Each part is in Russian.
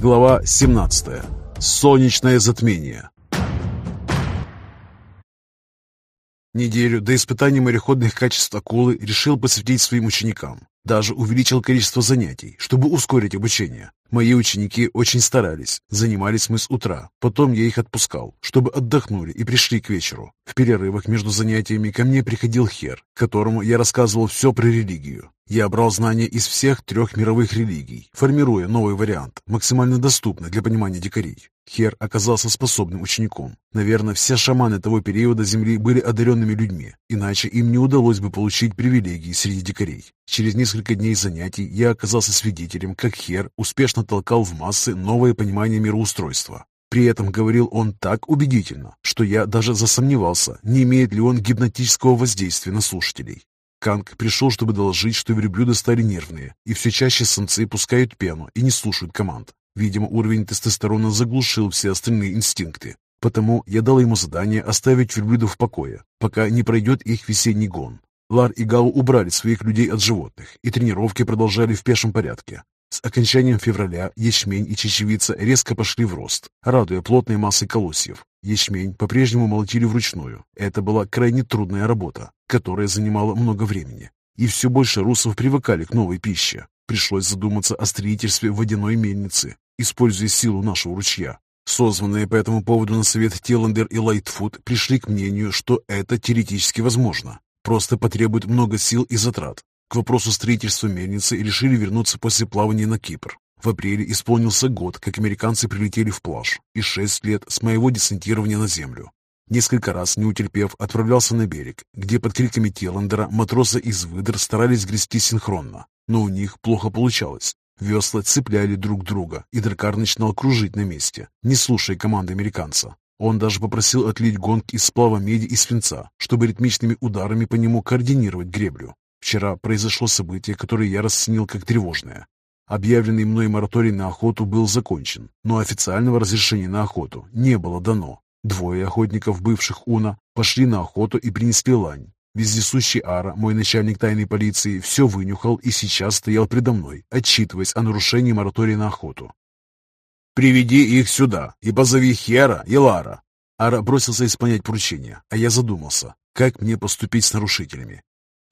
Глава 17. Солнечное затмение. Неделю до испытания мореходных качеств акулы решил посвятить своим ученикам. Даже увеличил количество занятий, чтобы ускорить обучение. Мои ученики очень старались. Занимались мы с утра. Потом я их отпускал, чтобы отдохнули и пришли к вечеру. В перерывах между занятиями ко мне приходил Хер, которому я рассказывал все про религию. Я брал знания из всех трех мировых религий, формируя новый вариант, максимально доступный для понимания дикарей. Хер оказался способным учеником. Наверное, все шаманы того периода Земли были одаренными людьми, иначе им не удалось бы получить привилегии среди дикарей. Через несколько дней занятий я оказался свидетелем, как Хер успешно толкал в массы новое понимание мироустройства. При этом говорил он так убедительно, что я даже засомневался, не имеет ли он гипнотического воздействия на слушателей. Канг пришел, чтобы доложить, что верблюды стали нервные, и все чаще самцы пускают пену и не слушают команд. Видимо, уровень тестостерона заглушил все остальные инстинкты. Потому я дал ему задание оставить верблюдов в покое, пока не пройдет их весенний гон. Лар и Гау убрали своих людей от животных, и тренировки продолжали в пешем порядке. С окончанием февраля ячмень и чечевица резко пошли в рост, радуя плотной массой колосьев. Ячмень по-прежнему молотили вручную. Это была крайне трудная работа, которая занимала много времени. И все больше русов привыкали к новой пище. Пришлось задуматься о строительстве водяной мельницы, используя силу нашего ручья. Созванные по этому поводу на совет Теландер и Лайтфуд пришли к мнению, что это теоретически возможно. Просто потребует много сил и затрат. К вопросу строительства мельницы решили вернуться после плавания на Кипр. В апреле исполнился год, как американцы прилетели в плаж, и шесть лет с моего десантирования на землю. Несколько раз, не утерпев, отправлялся на берег, где под криками Теландера матросы из выдр старались грести синхронно, но у них плохо получалось. Весла цепляли друг друга, и Дракар начинал кружить на месте, не слушая команды американца. Он даже попросил отлить гонг из сплава меди и свинца, чтобы ритмичными ударами по нему координировать греблю. Вчера произошло событие, которое я расценил как тревожное. Объявленный мной мораторий на охоту был закончен, но официального разрешения на охоту не было дано. Двое охотников, бывших Уна, пошли на охоту и принесли лань. Вездесущий Ара, мой начальник тайной полиции, все вынюхал и сейчас стоял предо мной, отчитываясь о нарушении моратория на охоту. «Приведи их сюда и позови Хера и Лара». Ара бросился исполнять поручение, а я задумался, как мне поступить с нарушителями.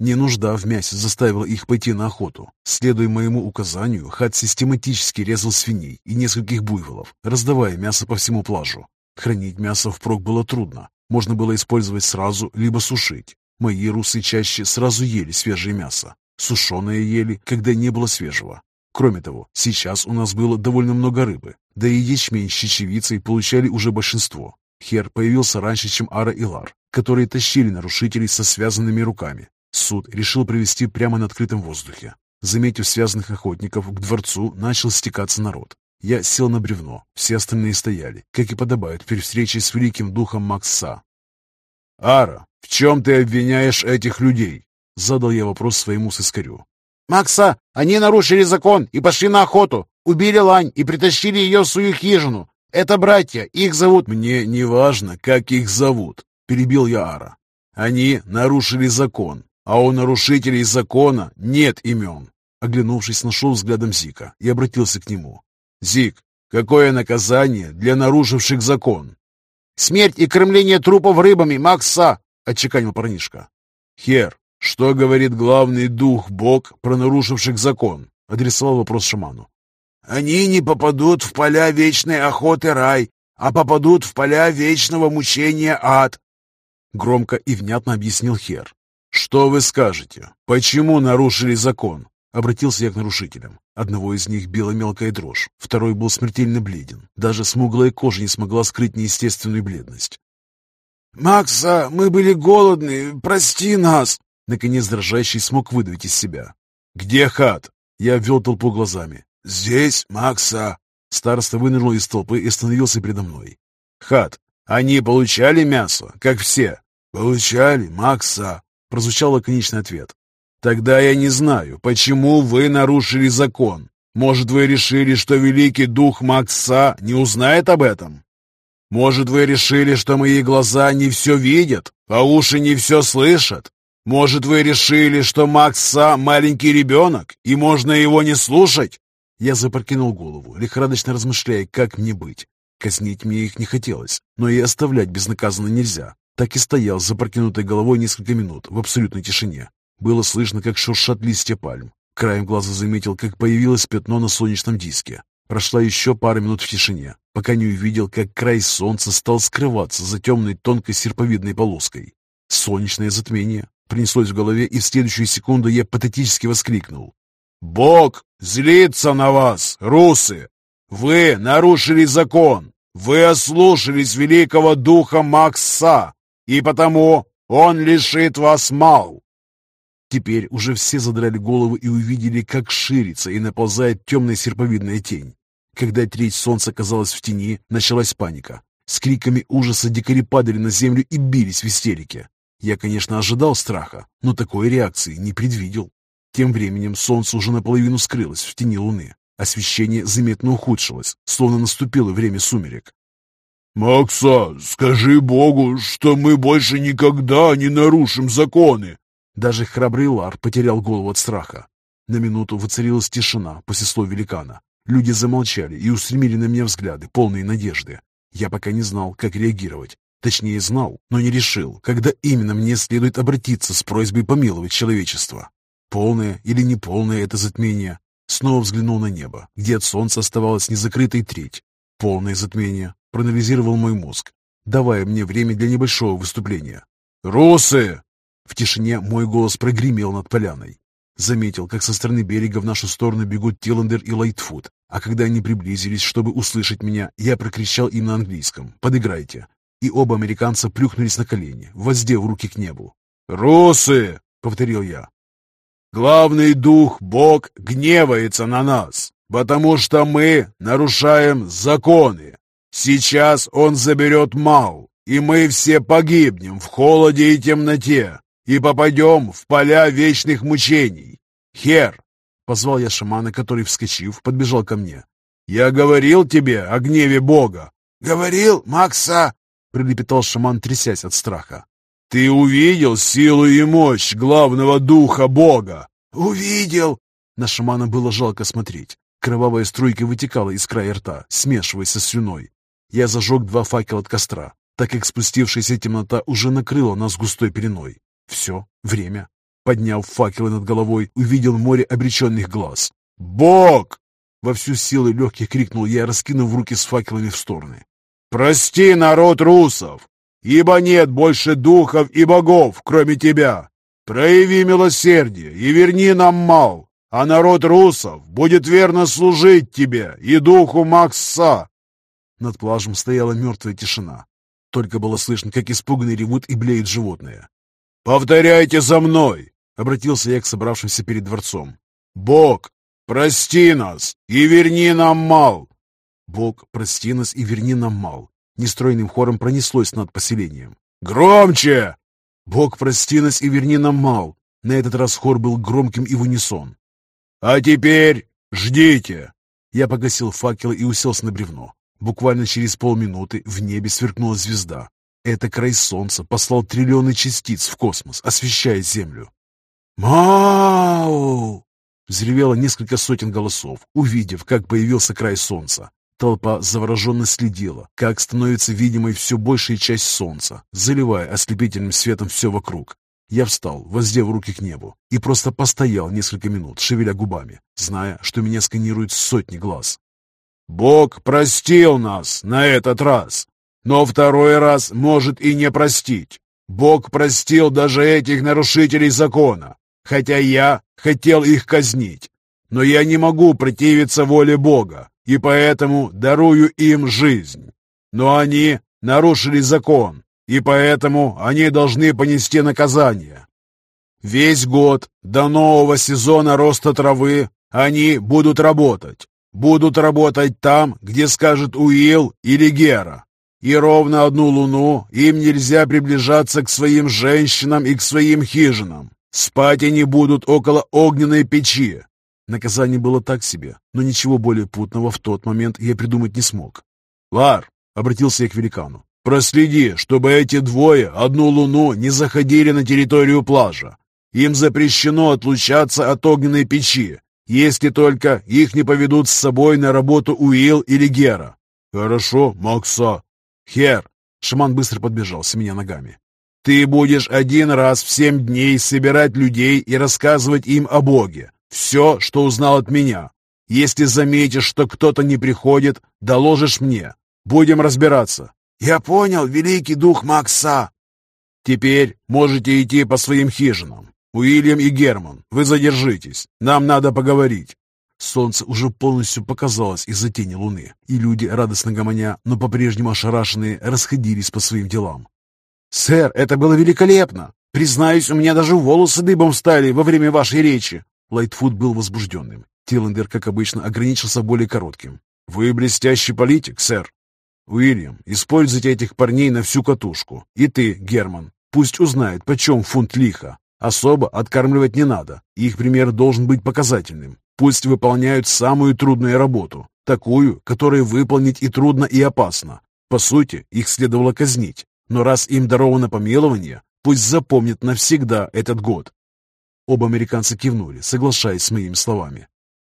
Не нужда в мясе заставила их пойти на охоту. Следуя моему указанию, Хат систематически резал свиней и нескольких буйволов, раздавая мясо по всему плажу. Хранить мясо впрок было трудно. Можно было использовать сразу, либо сушить. Мои русы чаще сразу ели свежее мясо. Сушеное ели, когда не было свежего. Кроме того, сейчас у нас было довольно много рыбы, да и ячмень с чечевицей получали уже большинство. Хер появился раньше, чем Ара и Лар, которые тащили нарушителей со связанными руками. Суд решил провести прямо на открытом воздухе. Заметив связанных охотников, к дворцу начал стекаться народ. Я сел на бревно, все остальные стояли, как и подобает при встрече с великим духом Макса. «Ара, в чем ты обвиняешь этих людей?» Задал я вопрос своему сыскарю. «Макса, они нарушили закон и пошли на охоту, убили лань и притащили ее в свою хижину. Это братья, их зовут...» «Мне не важно, как их зовут», — перебил я Ара. «Они нарушили закон, а у нарушителей закона нет имен. Оглянувшись, нашел взглядом Зика и обратился к нему. «Зик, какое наказание для нарушивших закон?» «Смерть и кормление трупов рыбами, Макса!» — отчеканил парнишка. «Хер, что говорит главный дух Бог про нарушивших закон?» — адресовал вопрос шаману. «Они не попадут в поля вечной охоты рай, а попадут в поля вечного мучения ад», — громко и внятно объяснил Хер. «Что вы скажете? Почему нарушили закон?» Обратился я к нарушителям. Одного из них била мелкая дрожь, второй был смертельно бледен. Даже смуглая кожа не смогла скрыть неестественную бледность. «Макса, мы были голодны, прости нас!» Наконец дрожащий смог выдавить из себя. «Где хат?» Я ввел толпу глазами. «Здесь, Макса!» Староста вынырнул из толпы и остановился передо мной. «Хат, они получали мясо, как все?» «Получали, Макса!» Прозвучал лаконичный ответ. «Тогда я не знаю, почему вы нарушили закон. Может, вы решили, что великий дух Макса не узнает об этом? Может, вы решили, что мои глаза не все видят, а уши не все слышат? Может, вы решили, что Макса маленький ребенок, и можно его не слушать? Я запрокинул голову, лихорадочно размышляя, как мне быть. Казнить мне их не хотелось, но и оставлять безнаказанно нельзя. Так и стоял с запрокинутой головой несколько минут в абсолютной тишине. Было слышно, как шуршат листья пальм. Краем глаза заметил, как появилось пятно на солнечном диске. Прошла еще пара минут в тишине, пока не увидел, как край солнца стал скрываться за темной тонкой серповидной полоской. Солнечное затмение принеслось в голове, и в следующую секунду я патетически воскликнул. «Бог злится на вас, русы! Вы нарушили закон! Вы ослушались великого духа Макса, и потому он лишит вас мал!» Теперь уже все задрали головы и увидели, как ширится и наползает темная серповидная тень. Когда треть солнца оказалась в тени, началась паника. С криками ужаса дикари падали на землю и бились в истерике. Я, конечно, ожидал страха, но такой реакции не предвидел. Тем временем солнце уже наполовину скрылось в тени луны. Освещение заметно ухудшилось, словно наступило время сумерек. «Макса, скажи Богу, что мы больше никогда не нарушим законы!» Даже храбрый Лар потерял голову от страха. На минуту воцарилась тишина после слов великана. Люди замолчали и устремили на меня взгляды, полные надежды. Я пока не знал, как реагировать. Точнее, знал, но не решил, когда именно мне следует обратиться с просьбой помиловать человечество. Полное или неполное это затмение? Снова взглянул на небо, где от солнца оставалась незакрытой треть. Полное затмение, проанализировал мой мозг, давая мне время для небольшого выступления. «Русы!» В тишине мой голос прогремел над поляной. Заметил, как со стороны берега в нашу сторону бегут Тиллендер и Лайтфуд, а когда они приблизились, чтобы услышать меня, я прокричал им на английском «Подыграйте!» И оба американца плюхнулись на колени, воздев руки к небу. «Русы!» — повторил я. Главный дух, Бог, гневается на нас, потому что мы нарушаем законы. Сейчас он заберет Мау, и мы все погибнем в холоде и темноте, и попадем в поля вечных мучений. Хер!» Позвал я шамана, который, вскочив, подбежал ко мне. «Я говорил тебе о гневе Бога!» «Говорил, Макса!» — прилепетал шаман, трясясь от страха. «Ты увидел силу и мощь главного духа Бога?» «Увидел!» На шамана было жалко смотреть. Кровавая струйка вытекала из края рта, смешиваясь со слюной. Я зажег два факела от костра, так как спустившаяся темнота уже накрыла нас густой пеленой. Все, время. Подняв факелы над головой, увидел море обреченных глаз. «Бог!» Во всю силу легких крикнул я, раскинув руки с факелами в стороны. «Прости, народ русов! ибо нет больше духов и богов, кроме тебя. Прояви милосердие и верни нам мал, а народ русов будет верно служить тебе и духу Макса». Над плажем стояла мертвая тишина. Только было слышно, как испуганно ревут и блеют животные. «Повторяйте за мной!» — обратился я к собравшимся перед дворцом. «Бог, прости нас и верни нам мал!» «Бог, прости нас и верни нам мал!» Нестройным хором пронеслось над поселением. «Громче!» «Бог, прости нас и верни нам мал!» На этот раз хор был громким и в унисон. «А теперь ждите!» Я погасил факел и уселся на бревно. Буквально через полминуты в небе сверкнула звезда. Это край солнца послал триллионы частиц в космос, освещая Землю. «Мау!» Взревело несколько сотен голосов, увидев, как появился край солнца. Толпа завороженно следила, как становится видимой все большая часть солнца, заливая ослепительным светом все вокруг. Я встал, воздев руки к небу, и просто постоял несколько минут, шевеля губами, зная, что меня сканируют сотни глаз. «Бог простил нас на этот раз, но второй раз может и не простить. Бог простил даже этих нарушителей закона, хотя я хотел их казнить. Но я не могу противиться воле Бога, и поэтому дарую им жизнь. Но они нарушили закон, и поэтому они должны понести наказание. Весь год до нового сезона роста травы они будут работать. Будут работать там, где скажет Уилл или Гера. И ровно одну луну им нельзя приближаться к своим женщинам и к своим хижинам. Спать они будут около огненной печи, Наказание было так себе, но ничего более путного в тот момент я придумать не смог. «Лар!» — обратился я к великану. «Проследи, чтобы эти двое одну луну не заходили на территорию плажа. Им запрещено отлучаться от огненной печи. если только их не поведут с собой на работу Уилл или Гера. Хорошо, Макса. Хер. Шаман быстро подбежал с меня ногами. Ты будешь один раз в семь дней собирать людей и рассказывать им о Боге. Все, что узнал от меня. Если заметишь, что кто-то не приходит, доложишь мне. Будем разбираться. Я понял, великий дух Макса. Теперь можете идти по своим хижинам. Уильям и Герман, вы задержитесь. Нам надо поговорить. Солнце уже полностью показалось из-за тени луны, и люди, радостно гомоня, но по-прежнему ошарашенные, расходились по своим делам. «Сэр, это было великолепно! Признаюсь, у меня даже волосы дыбом стали во время вашей речи!» Лайтфуд был возбужденным. Тиллендер, как обычно, ограничился более коротким. «Вы блестящий политик, сэр. Уильям, используйте этих парней на всю катушку. И ты, Герман, пусть узнают, почем фунт лиха. Особо откармливать не надо. Их пример должен быть показательным. Пусть выполняют самую трудную работу. Такую, которую выполнить и трудно, и опасно. По сути, их следовало казнить. Но раз им даровано помилование, пусть запомнят навсегда этот год. Оба американца кивнули, соглашаясь с моими словами.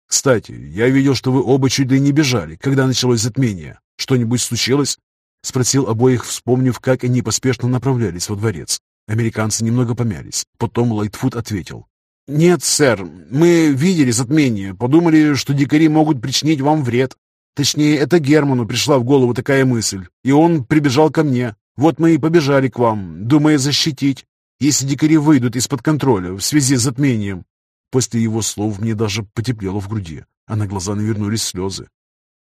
«Кстати, я видел, что вы оба чуть ли не бежали, когда началось затмение. Что-нибудь случилось?» Спросил обоих, вспомнив, как они поспешно направлялись во дворец. Американцы немного помялись. Потом Лайтфуд ответил. «Нет, сэр, мы видели затмение, подумали, что дикари могут причинить вам вред. Точнее, это Герману пришла в голову такая мысль, и он прибежал ко мне. Вот мы и побежали к вам, думая защитить, если дикари выйдут из-под контроля в связи с затмением. После его слов мне даже потеплело в груди, а на глаза навернулись слезы.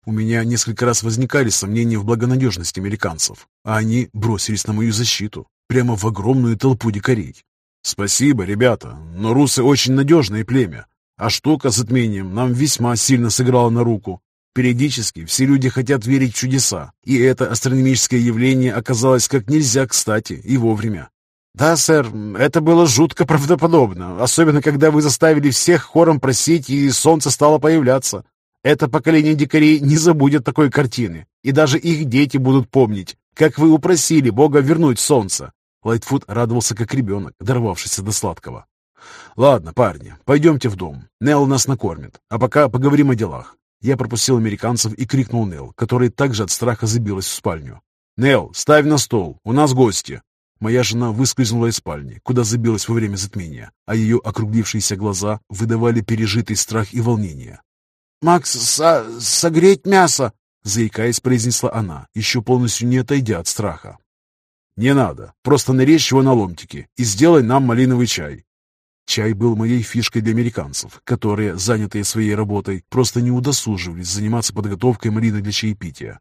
У меня несколько раз возникали сомнения в благонадежности американцев, а они бросились на мою защиту, прямо в огромную толпу дикарей. «Спасибо, ребята, но русы очень надежное племя, а штука с затмением нам весьма сильно сыграла на руку. Периодически все люди хотят верить в чудеса, и это астрономическое явление оказалось как нельзя кстати и вовремя. «Да, сэр, это было жутко правдоподобно, особенно когда вы заставили всех хором просить, и солнце стало появляться. Это поколение дикарей не забудет такой картины, и даже их дети будут помнить, как вы упросили Бога вернуть солнце». Лайтфуд радовался как ребенок, дорвавшийся до сладкого. «Ладно, парни, пойдемте в дом. Нелл нас накормит, а пока поговорим о делах. Я пропустил американцев и крикнул Нел, которая также от страха забилась в спальню. «Нел, ставь на стол, у нас гости!» Моя жена выскользнула из спальни, куда забилась во время затмения, а ее округлившиеся глаза выдавали пережитый страх и волнение. «Макс, со согреть мясо!» заикаясь, произнесла она, еще полностью не отойдя от страха. «Не надо, просто нарежь его на ломтики и сделай нам малиновый чай. Чай был моей фишкой для американцев, которые, занятые своей работой, просто не удосуживались заниматься подготовкой малины для чаепития.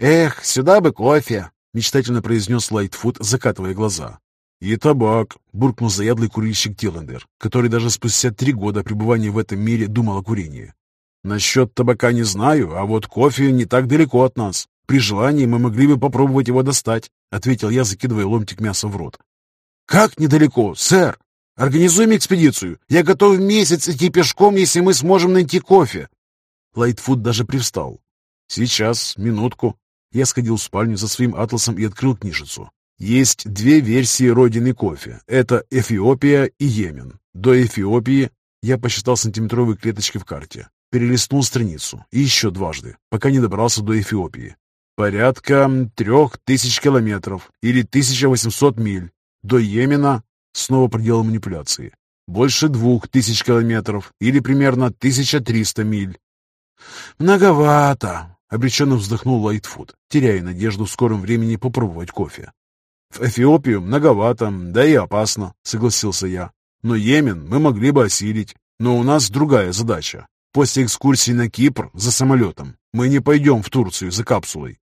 «Эх, сюда бы кофе!» — мечтательно произнес Лайтфуд, закатывая глаза. «И табак!» — буркнул заядлый курильщик Тиллендер, который даже спустя три года пребывания в этом мире думал о курении. «Насчет табака не знаю, а вот кофе не так далеко от нас. При желании мы могли бы попробовать его достать», — ответил я, закидывая ломтик мяса в рот. «Как недалеко, сэр?» Организуем экспедицию. Я готов месяц идти пешком, если мы сможем найти кофе. Лайтфуд даже привстал. Сейчас, минутку. Я сходил в спальню за своим атласом и открыл книжицу. Есть две версии родины кофе. Это Эфиопия и Йемен. До Эфиопии я посчитал сантиметровые клеточки в карте. Перелистнул страницу. И еще дважды, пока не добрался до Эфиопии. Порядка трех тысяч километров или 1800 миль. До Йемена Снова проделал манипуляции. Больше двух тысяч километров или примерно 1300 миль. «Многовато!» — обреченно вздохнул Лайтфуд, теряя надежду в скором времени попробовать кофе. «В Эфиопию многовато, да и опасно», — согласился я. «Но Йемен мы могли бы осилить. Но у нас другая задача. После экскурсии на Кипр за самолетом мы не пойдем в Турцию за капсулой».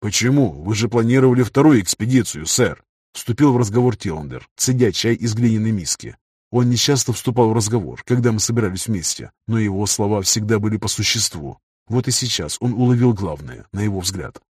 «Почему? Вы же планировали вторую экспедицию, сэр», Вступил в разговор Тиландер, цедя чай из глиняной миски. Он нечасто вступал в разговор, когда мы собирались вместе, но его слова всегда были по существу. Вот и сейчас он уловил главное, на его взгляд.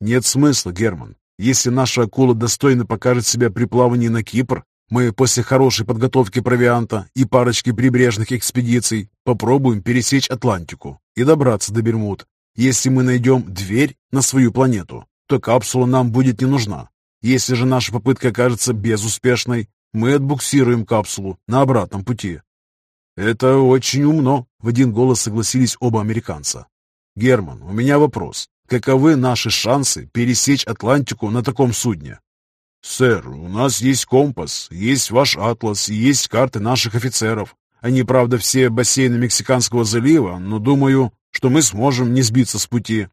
«Нет смысла, Герман. Если наша акула достойно покажет себя при плавании на Кипр, мы после хорошей подготовки провианта и парочки прибрежных экспедиций попробуем пересечь Атлантику и добраться до Бермуд. Если мы найдем дверь на свою планету, то капсула нам будет не нужна. Если же наша попытка окажется безуспешной, мы отбуксируем капсулу на обратном пути. Это очень умно, в один голос согласились оба американца. Герман, у меня вопрос. Каковы наши шансы пересечь Атлантику на таком судне? «Сэр, у нас есть компас, есть ваш атлас и есть карты наших офицеров. Они, правда, все бассейны Мексиканского залива, но думаю, что мы сможем не сбиться с пути».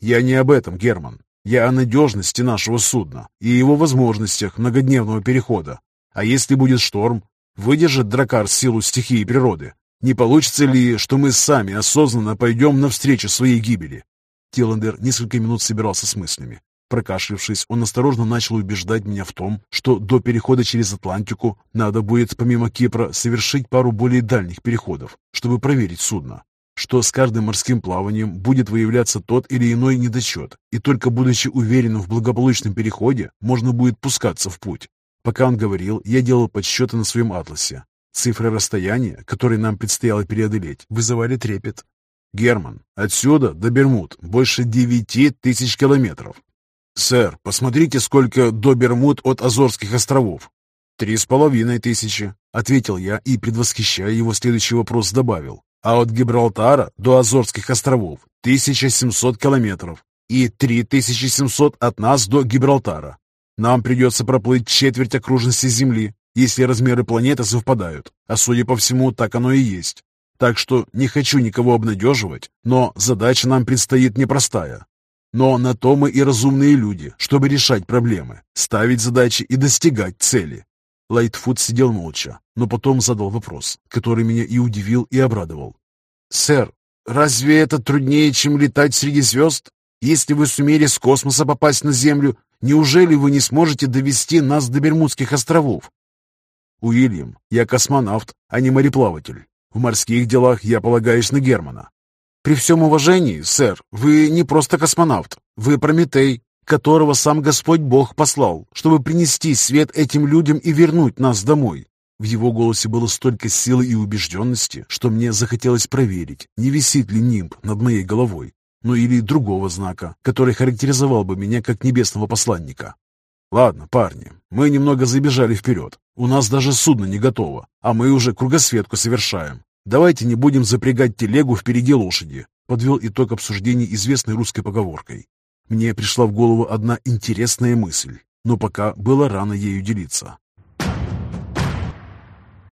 «Я не об этом, Герман. Я о надежности нашего судна и его возможностях многодневного перехода. А если будет шторм, выдержит дракар силу стихии природы? Не получится ли, что мы сами осознанно пойдем навстречу своей гибели?» Тиландер несколько минут собирался с мыслями. Прокашлившись, он осторожно начал убеждать меня в том, что до перехода через Атлантику надо будет, помимо Кипра, совершить пару более дальних переходов, чтобы проверить судно, что с каждым морским плаванием будет выявляться тот или иной недочет, и только будучи уверенным в благополучном переходе, можно будет пускаться в путь. Пока он говорил, я делал подсчеты на своем атласе. Цифры расстояния, которые нам предстояло преодолеть, вызывали трепет. «Герман, отсюда до Бермуд больше девяти тысяч километров. «Сэр, посмотрите, сколько до Бермуд от Азорских островов». «Три с половиной тысячи», — ответил я и, предвосхищая его следующий вопрос, добавил. «А от Гибралтара до Азорских островов 1700 километров и 3700 от нас до Гибралтара. Нам придется проплыть четверть окружности Земли, если размеры планеты совпадают, а судя по всему, так оно и есть. Так что не хочу никого обнадеживать, но задача нам предстоит непростая. Но на то мы и разумные люди, чтобы решать проблемы, ставить задачи и достигать цели. Лайтфуд сидел молча, но потом задал вопрос, который меня и удивил, и обрадовал. «Сэр, разве это труднее, чем летать среди звезд? Если вы сумели с космоса попасть на Землю, неужели вы не сможете довести нас до Бермудских островов?» «Уильям, я космонавт, а не мореплаватель. В морских делах я полагаюсь на Германа. При всем уважении, сэр, вы не просто космонавт, вы Прометей, которого сам Господь Бог послал, чтобы принести свет этим людям и вернуть нас домой. В его голосе было столько силы и убежденности, что мне захотелось проверить, не висит ли нимб над моей головой, ну или другого знака, который характеризовал бы меня как небесного посланника. Ладно, парни, мы немного забежали вперед. У нас даже судно не готово, а мы уже кругосветку совершаем. «Давайте не будем запрягать телегу впереди лошади», подвел итог обсуждения известной русской поговоркой. Мне пришла в голову одна интересная мысль, но пока было рано ею делиться.